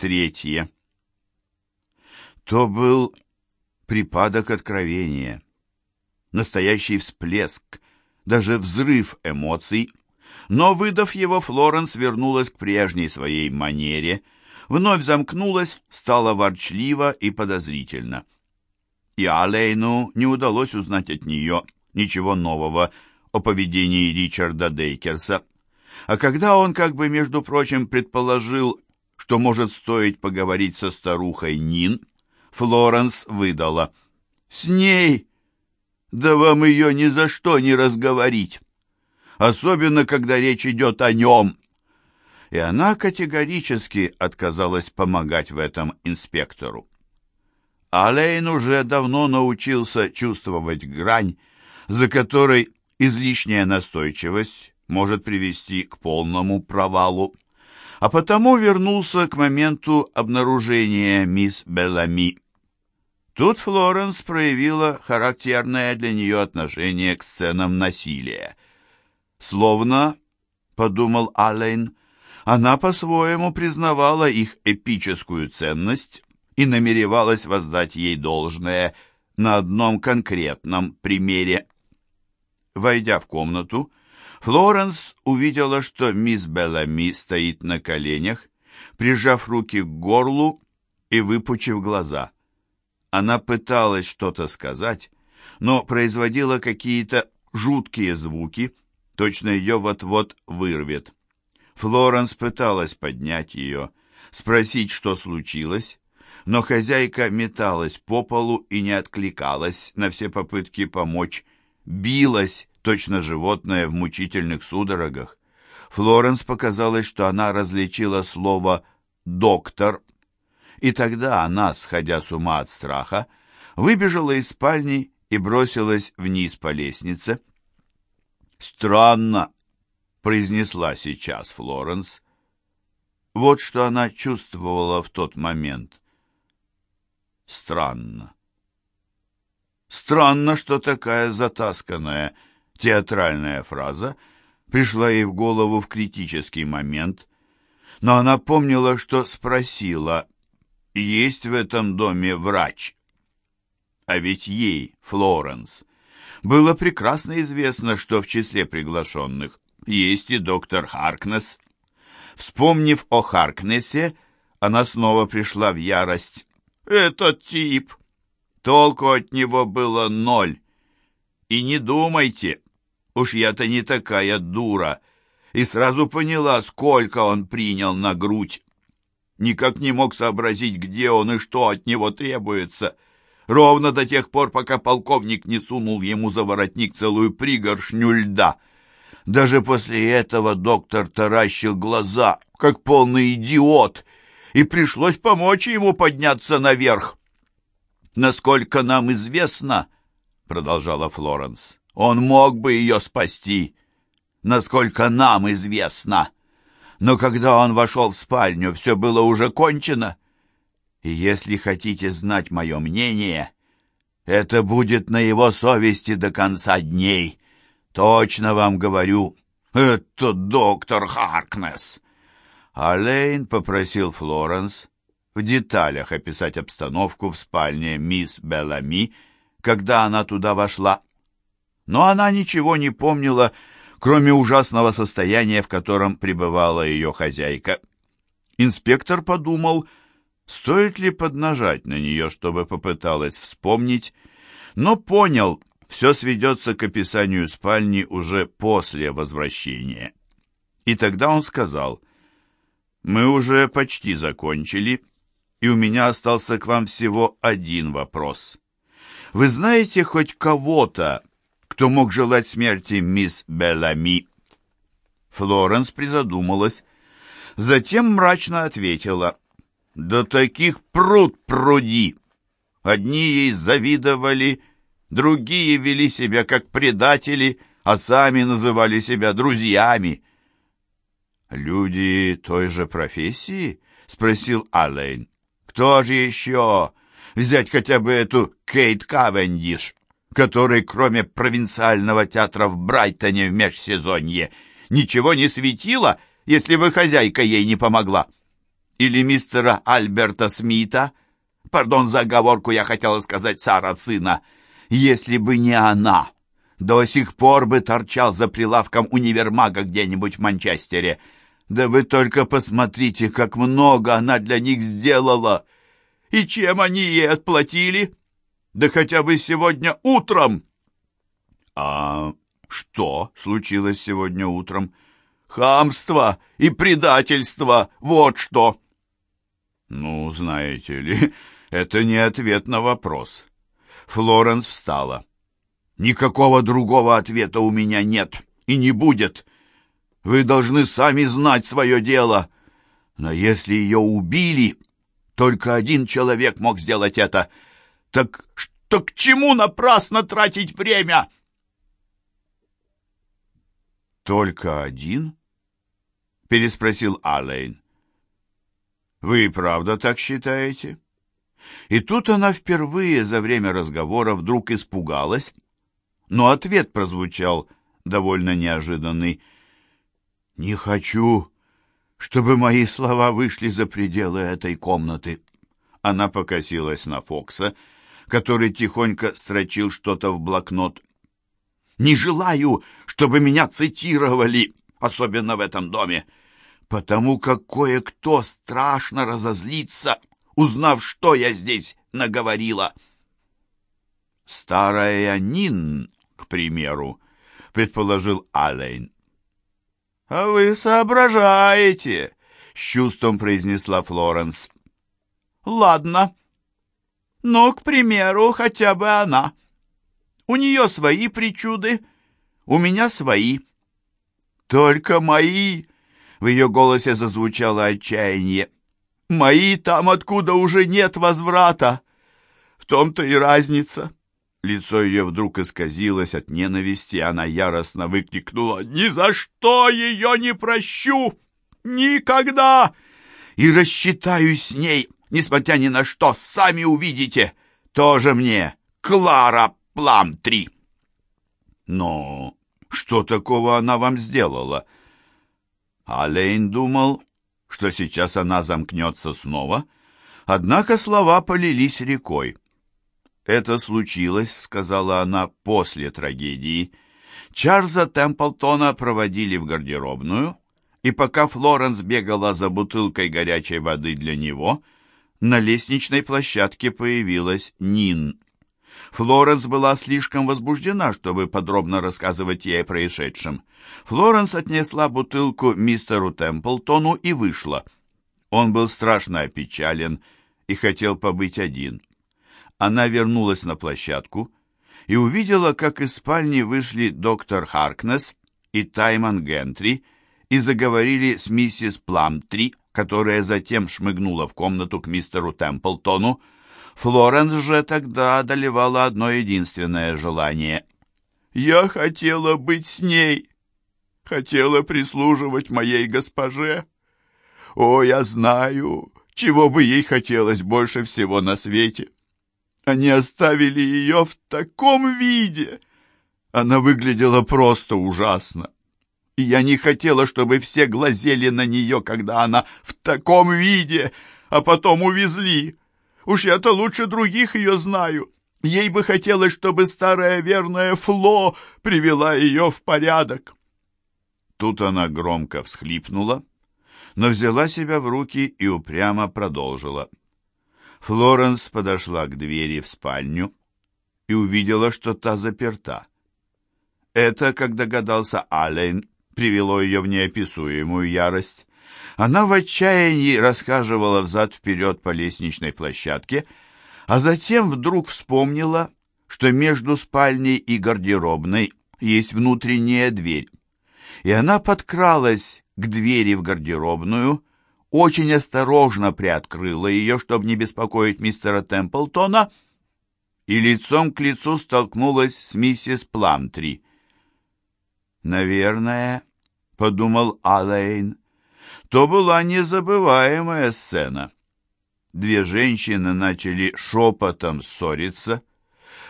Третье. То был припадок откровения, настоящий всплеск, даже взрыв эмоций, но, выдав его, Флоренс вернулась к прежней своей манере, вновь замкнулась, стала ворчлива и подозрительна. И Алейну не удалось узнать от нее ничего нового о поведении Ричарда Дейкерса. А когда он, как бы, между прочим, предположил, что может стоить поговорить со старухой Нин, Флоренс выдала. «С ней? Да вам ее ни за что не разговорить, особенно когда речь идет о нем». И она категорически отказалась помогать в этом инспектору. Алейн уже давно научился чувствовать грань, за которой излишняя настойчивость может привести к полному провалу, а потому вернулся к моменту обнаружения мисс Беллами. Тут Флоренс проявила характерное для нее отношение к сценам насилия. Словно, подумал Аллен, она по-своему признавала их эпическую ценность и намеревалась воздать ей должное на одном конкретном примере. Войдя в комнату, Флоренс увидела, что мисс Беллами стоит на коленях, прижав руки к горлу и выпучив глаза. Она пыталась что-то сказать, но производила какие-то жуткие звуки, точно ее вот-вот вырвет. Флоренс пыталась поднять ее, спросить, что случилось, но хозяйка металась по полу и не откликалась на все попытки помочь, билась, точно животное в мучительных судорогах. Флоренс показалось, что она различила слово «доктор», и тогда она, сходя с ума от страха, выбежала из спальни и бросилась вниз по лестнице. «Странно», — произнесла сейчас Флоренс. Вот что она чувствовала в тот момент. Странно. Странно, что такая затасканная театральная фраза пришла ей в голову в критический момент, но она помнила, что спросила, есть в этом доме врач. А ведь ей, Флоренс, было прекрасно известно, что в числе приглашенных есть и доктор Харкнес. Вспомнив о Харкнесе, она снова пришла в ярость. «Этот тип! Толку от него было ноль. И не думайте, уж я-то не такая дура!» И сразу поняла, сколько он принял на грудь. Никак не мог сообразить, где он и что от него требуется. Ровно до тех пор, пока полковник не сунул ему за воротник целую пригоршню льда — даже после этого доктор таращил глаза, как полный идиот, и пришлось помочь ему подняться наверх. «Насколько нам известно, — продолжала Флоренс, — он мог бы ее спасти, насколько нам известно. Но когда он вошел в спальню, все было уже кончено. И если хотите знать мое мнение, это будет на его совести до конца дней». Точно вам говорю, это доктор Харкнес. Алейн попросил Флоренс в деталях описать обстановку в спальне мисс Беллами, когда она туда вошла. Но она ничего не помнила, кроме ужасного состояния, в котором пребывала ее хозяйка. Инспектор подумал, стоит ли поднажать на нее, чтобы попыталась вспомнить, но понял, все сведется к описанию спальни уже после возвращения. И тогда он сказал, «Мы уже почти закончили, и у меня остался к вам всего один вопрос. Вы знаете хоть кого-то, кто мог желать смерти мисс Беллами?» Флоренс призадумалась, затем мрачно ответила, «Да таких пруд пруди! Одни ей завидовали, Другие вели себя как предатели, а сами называли себя друзьями. «Люди той же профессии?» — спросил Аллен. «Кто же еще? Взять хотя бы эту Кейт Кавендиш, которой, кроме провинциального театра в Брайтоне в межсезонье, ничего не светило, если бы хозяйка ей не помогла. или мистера Альберта Смита, пардон за оговорку, я хотела сказать сына, если бы не она, до сих пор бы торчал за прилавком универмага где-нибудь в Манчестере. Да вы только посмотрите, как много она для них сделала. И чем они ей отплатили? Да хотя бы сегодня утром. А что случилось сегодня утром? Хамство и предательство, вот что. Ну, знаете ли, это не ответ на вопрос. Флоренс встала. Никакого другого ответа у меня нет и не будет. Вы должны сами знать свое дело. Но если ее убили, только один человек мог сделать это. Так что к чему напрасно тратить время? Только один? Переспросил Аллейн. Вы правда так считаете? И тут она впервые за время разговора вдруг испугалась но ответ прозвучал довольно неожиданный. «Не хочу, чтобы мои слова вышли за пределы этой комнаты». Она покосилась на Фокса, который тихонько строчил что-то в блокнот. «Не желаю, чтобы меня цитировали, особенно в этом доме, потому как кое-кто страшно разозлится, узнав, что я здесь наговорила». Старая Нин к примеру», — предположил Алейн. «А вы соображаете», — с чувством произнесла Флоренс. «Ладно. Но, к примеру, хотя бы она. У нее свои причуды, у меня свои». «Только мои!» — в ее голосе зазвучало отчаяние. «Мои там, откуда уже нет возврата. В том-то и разница». Лицо ее вдруг исказилось от ненависти, она яростно выкрикнула «Ни за что ее не прощу! Никогда! И рассчитаюсь с ней, несмотря ни на что, сами увидите! Тоже мне Клара Плам-3!» «Но что такого она вам сделала?» Алейн думал, что сейчас она замкнется снова, однако слова полились рекой. «Это случилось», — сказала она, — «после трагедии». Чарльза Темплтона проводили в гардеробную, и пока Флоренс бегала за бутылкой горячей воды для него, на лестничной площадке появилась Нин. Флоренс была слишком возбуждена, чтобы подробно рассказывать ей о происшедшем. Флоренс отнесла бутылку мистеру Темплтону и вышла. Он был страшно опечален и хотел побыть один. Она вернулась на площадку и увидела, как из спальни вышли доктор Харкнес и Таймон Гентри и заговорили с миссис Пламтри, которая затем шмыгнула в комнату к мистеру Темплтону. Флоренс же тогда одолевала одно единственное желание. «Я хотела быть с ней, хотела прислуживать моей госпоже. О, я знаю, чего бы ей хотелось больше всего на свете». Они оставили ее в таком виде. Она выглядела просто ужасно. И я не хотела, чтобы все глазели на нее, когда она в таком виде, а потом увезли. Уж я-то лучше других ее знаю. Ей бы хотелось, чтобы старая верная Фло привела ее в порядок. Тут она громко всхлипнула, но взяла себя в руки и упрямо продолжила. Флоренс подошла к двери в спальню и увидела, что та заперта. Это, как догадался Аллен, привело ее в неописуемую ярость. Она в отчаянии расхаживала взад-вперед по лестничной площадке, а затем вдруг вспомнила, что между спальней и гардеробной есть внутренняя дверь. И она подкралась к двери в гардеробную, очень осторожно приоткрыла ее, чтобы не беспокоить мистера Темплтона, и лицом к лицу столкнулась с миссис Пламтри. «Наверное», — подумал Алэйн, — «то была незабываемая сцена». Две женщины начали шепотом ссориться.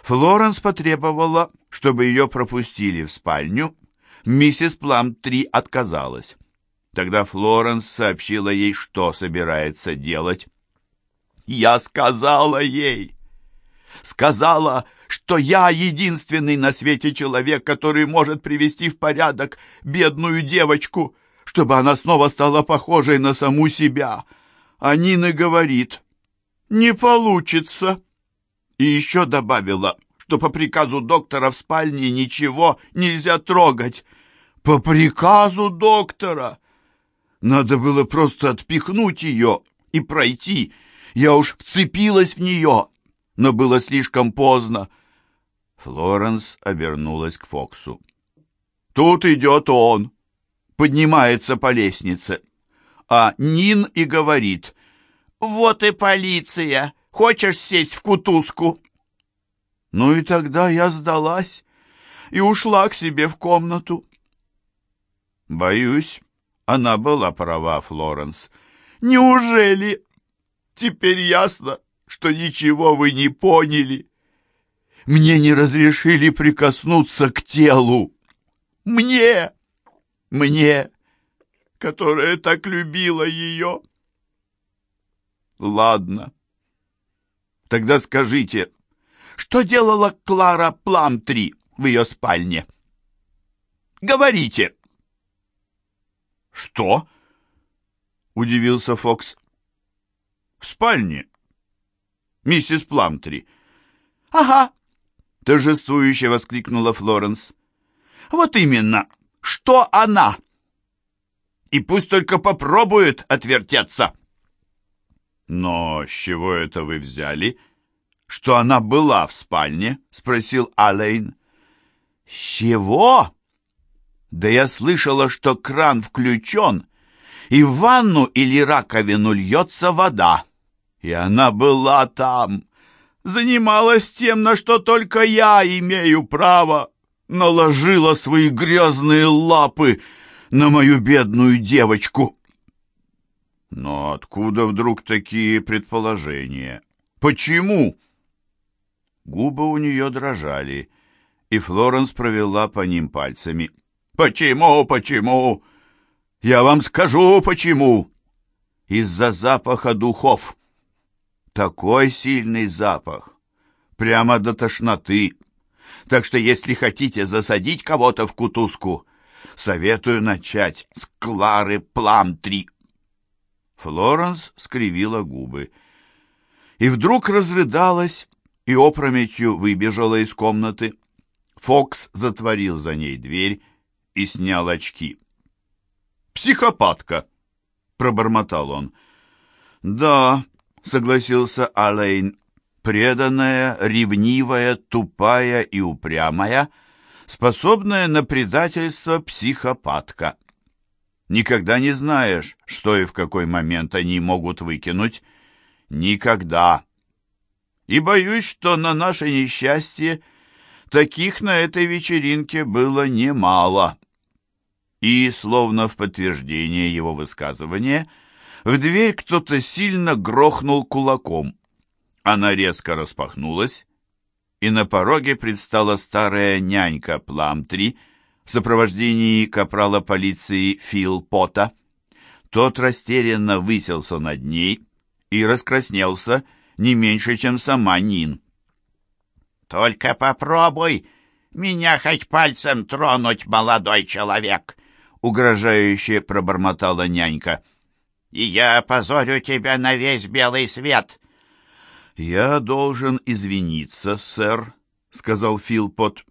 Флоренс потребовала, чтобы ее пропустили в спальню. Миссис Пламтри отказалась. Тогда Флоренс сообщила ей, что собирается делать. «Я сказала ей! Сказала, что я единственный на свете человек, который может привести в порядок бедную девочку, чтобы она снова стала похожей на саму себя. А Нина говорит, не получится. И еще добавила, что по приказу доктора в спальне ничего нельзя трогать. По приказу доктора! Надо было просто отпихнуть ее и пройти. Я уж вцепилась в нее, но было слишком поздно. Флоренс обернулась к Фоксу. «Тут идет он, поднимается по лестнице, а Нин и говорит, «Вот и полиция, хочешь сесть в кутузку?» Ну и тогда я сдалась и ушла к себе в комнату. Боюсь, она была права, Флоренс. Неужели? Теперь ясно, что ничего вы не поняли. Мне не разрешили прикоснуться к телу. Мне! Мне, которая так любила ее. Ладно. Тогда скажите, что делала Клара Пламтри в ее спальне? Говорите. Что? Удивился Фокс. В спальне. Миссис Пламтри. Ага, торжествующе воскликнула Флоренс. Вот именно, что она. И пусть только попробует отвертеться. Но с чего это вы взяли, что она была в спальне? Спросил Алейн. С чего? Да я слышала, что кран включен, и в ванну или раковину льется вода. И она была там занималась тем, на что только я имею право, наложила свои грязные лапы на мою бедную девочку. Но откуда вдруг такие предположения? Почему? Губы у нее дрожали, и Флоренс провела по ним пальцами. «Почему, почему? Я вам скажу, почему. Из-за запаха духов». Такой сильный запах. Прямо до тошноты. Так что если хотите засадить кого-то в кутузку, советую начать с Клары Пламтри. Флоренс скривила губы. И вдруг разрыдалась и опрометью выбежала из комнаты. Фокс затворил за ней дверь и снял очки. «Психопатка!» — пробормотал он. «Да, — согласился Алейн. «Преданная, ревнивая, тупая и упрямая, способная на предательство психопатка. Никогда не знаешь, что и в какой момент они могут выкинуть. Никогда. И боюсь, что на наше несчастье таких на этой вечеринке было немало». И, словно в подтверждение его высказывания, — в дверь кто-то сильно грохнул кулаком. Она резко распахнулась, и на пороге предстала старая нянька Пламтри в сопровождении капрала полиции Фил Пота. Тот растерянно выселся над ней и раскраснелся не меньше, чем сама Нин. «Только попробуй меня хоть пальцем тронуть, молодой человек!» — угрожающе пробормотала нянька и я опозорю тебя на весь белый свет». «Я должен извиниться, сэр», — сказал Филпот.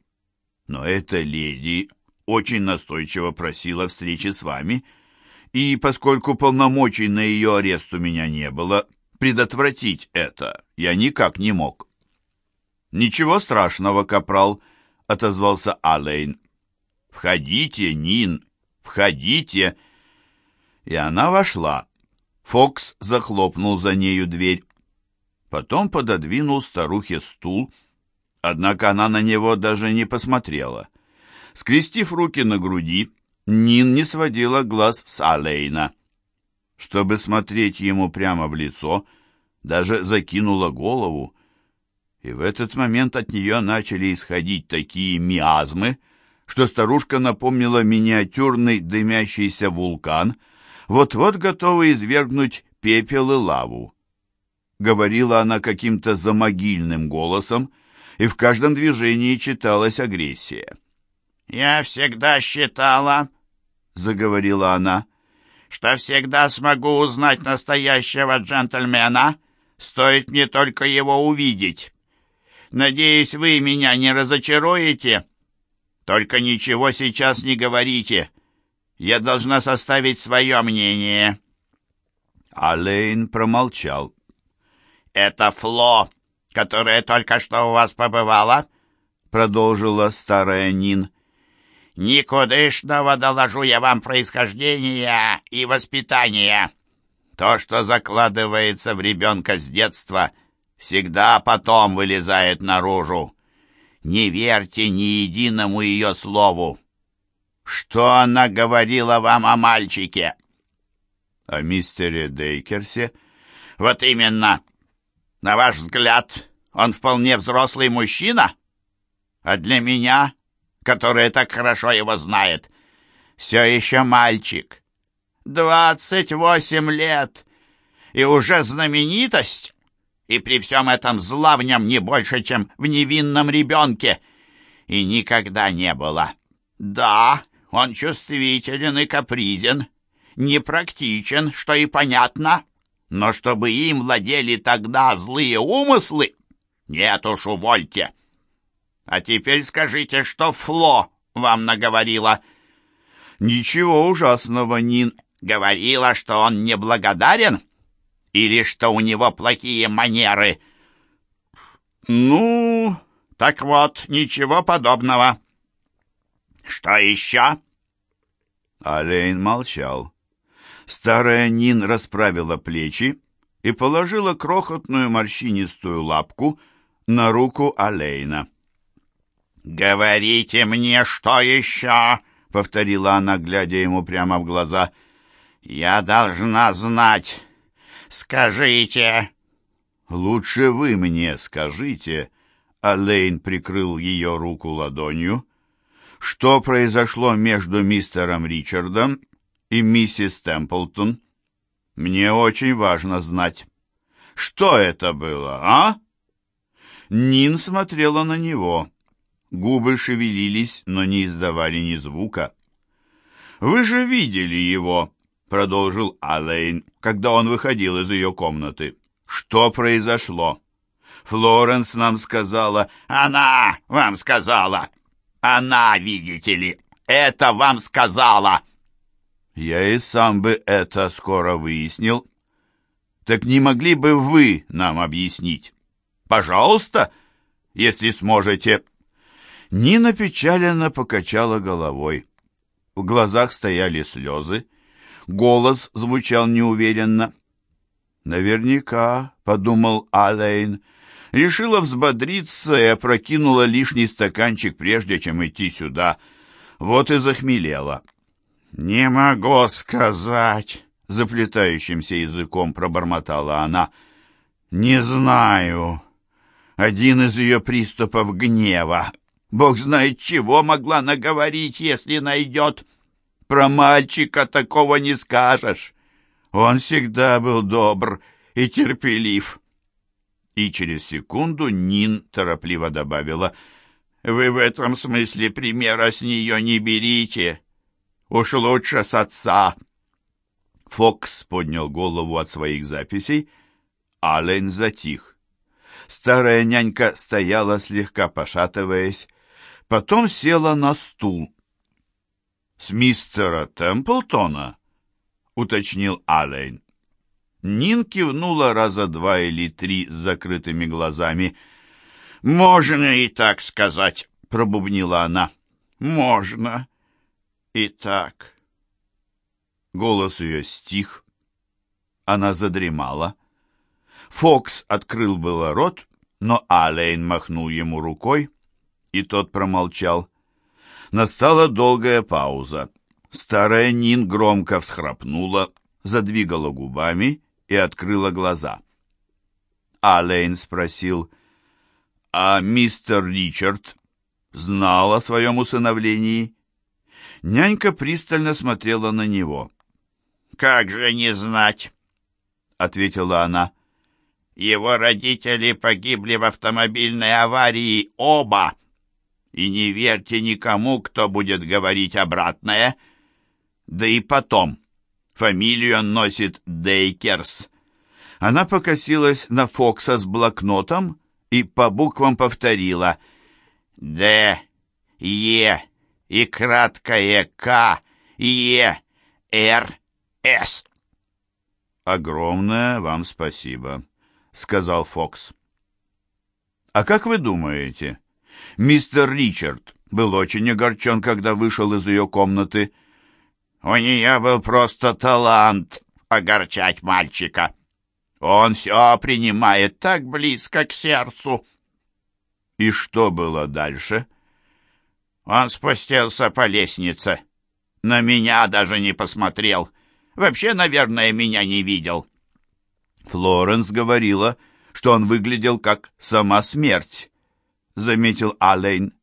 «Но эта леди очень настойчиво просила встречи с вами, и поскольку полномочий на ее арест у меня не было, предотвратить это я никак не мог». «Ничего страшного, капрал», — отозвался Алейн. «Входите, Нин, входите!» И она вошла. Фокс захлопнул за нею дверь. Потом пододвинул старухе стул, однако она на него даже не посмотрела. Скрестив руки на груди, Нин не сводила глаз с Алейна. Чтобы смотреть ему прямо в лицо, даже закинула голову, и в этот момент от нее начали исходить такие миазмы, что старушка напомнила миниатюрный дымящийся вулкан — вот-вот готовы извергнуть пепел и лаву. Говорила она каким-то замогильным голосом, и в каждом движении читалась агрессия. «Я всегда считала, — заговорила она, — что всегда смогу узнать настоящего джентльмена, стоит мне только его увидеть. Надеюсь, вы меня не разочаруете. Только ничего сейчас не говорите. Я должна составить свое мнение». Алейн промолчал. «Это Фло, которая только что у вас побывала?» Продолжила старая Нин. «Никудышного доложу я вам происхождения и воспитания. То, что закладывается в ребенка с детства, всегда потом вылезает наружу. Не верьте ни единому ее слову. Что она говорила вам о мальчике?» «О мистере Дейкерсе?» «Вот именно. На ваш взгляд, он вполне взрослый мужчина? А для меня, которая так хорошо его знает, все еще мальчик. Двадцать восемь лет, и уже знаменитость, и при всем этом зла в нем не больше, чем в невинном ребенке, и никогда не было. Да, он чувствителен и капризен, непрактичен, что и понятно, но чтобы им владели тогда злые умыслы, нет уж, увольте. А теперь скажите, что Фло вам наговорила? Ничего ужасного, Нин. Говорила, что он неблагодарен? Или что у него плохие манеры? Ну, так вот, ничего подобного. Что еще? Алейн молчал. Старая Нин расправила плечи и положила крохотную морщинистую лапку на руку Алейна. «Говорите мне, что еще?» — повторила она, глядя ему прямо в глаза. «Я должна знать. Скажите». «Лучше вы мне скажите», — Алейн прикрыл ее руку ладонью, «что произошло между мистером Ричардом и миссис Темплтон. Мне очень важно знать, что это было, а?» Нин смотрела на него. Губы шевелились, но не издавали ни звука. «Вы же видели его», — продолжил Алейн, когда он выходил из ее комнаты. «Что произошло?» Флоренс нам сказала, «Она вам сказала! Она, видите ли, это вам сказала!» Я и сам бы это скоро выяснил. Так не могли бы вы нам объяснить? Пожалуйста, если сможете. Нина печаленно покачала головой. В глазах стояли слезы. Голос звучал неуверенно. «Наверняка», — подумал Алейн, — решила взбодриться и опрокинула лишний стаканчик, прежде чем идти сюда. Вот и захмелела. «Не могу сказать», — заплетающимся языком пробормотала она. «Не знаю. Один из ее приступов гнева. Бог знает, чего могла наговорить, если найдет. Про мальчика такого не скажешь. Он всегда был добр и терпелив». И через секунду Нин торопливо добавила, «Вы в этом смысле примера с нее не берите». Уж лучше с отца. Фокс поднял голову от своих записей. Аллен затих. Старая нянька стояла, слегка пошатываясь, потом села на стул. «С мистера Темплтона?» — уточнил Аллен. Нин кивнула раза два или три с закрытыми глазами. «Можно и так сказать», — пробубнила она. «Можно. Итак, голос ее стих. Она задремала. Фокс открыл было рот, но Алейн махнул ему рукой, и тот промолчал. Настала долгая пауза. Старая Нин громко всхрапнула, задвигала губами и открыла глаза. Алейн спросил, «А мистер Ричард знал о своем усыновлении?» Нянька пристально смотрела на него. как же не знать?» — ответила она. «Его родители погибли в автомобильной аварии оба. И не верьте никому, кто будет говорить обратное. Да и потом, фамилию он носит Дейкерс». Она покосилась на Фокса с блокнотом и по буквам повторила «Д, Е и краткое К, Е, Р, С». «Огромное вам спасибо», — сказал Фокс. «А как вы думаете, мистер Ричард был очень огорчен, когда вышел из ее комнаты?» «У нее был просто талант огорчать мальчика. Он все принимает так близко к сердцу». «И что было дальше?» Он спустился по лестнице. На меня даже не посмотрел. Вообще, наверное, меня не видел. Флоренс говорила, что он выглядел как сама смерть, заметил Алейн.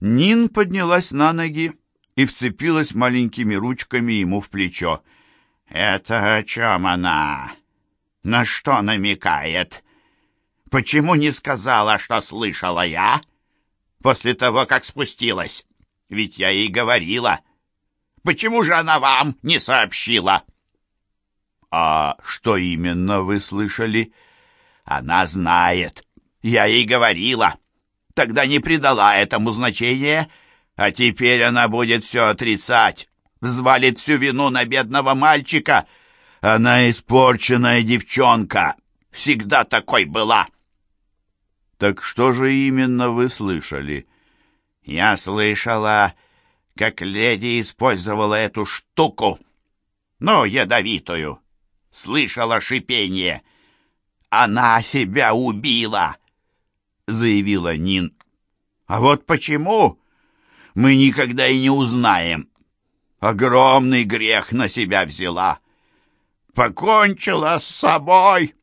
Нин поднялась на ноги и вцепилась маленькими ручками ему в плечо. «Это о чем она? На что намекает? Почему не сказала, что слышала я?» после того, как спустилась. Ведь я ей говорила. Почему же она вам не сообщила?» «А что именно вы слышали?» «Она знает. Я ей говорила. Тогда не придала этому значения, а теперь она будет все отрицать, взвалит всю вину на бедного мальчика. Она испорченная девчонка, всегда такой была». «Так что же именно вы слышали?» «Я слышала, как леди использовала эту штуку, ну, ядовитую. Слышала шипение. Она себя убила!» — заявила Нин. «А вот почему, мы никогда и не узнаем. Огромный грех на себя взяла. Покончила с собой!»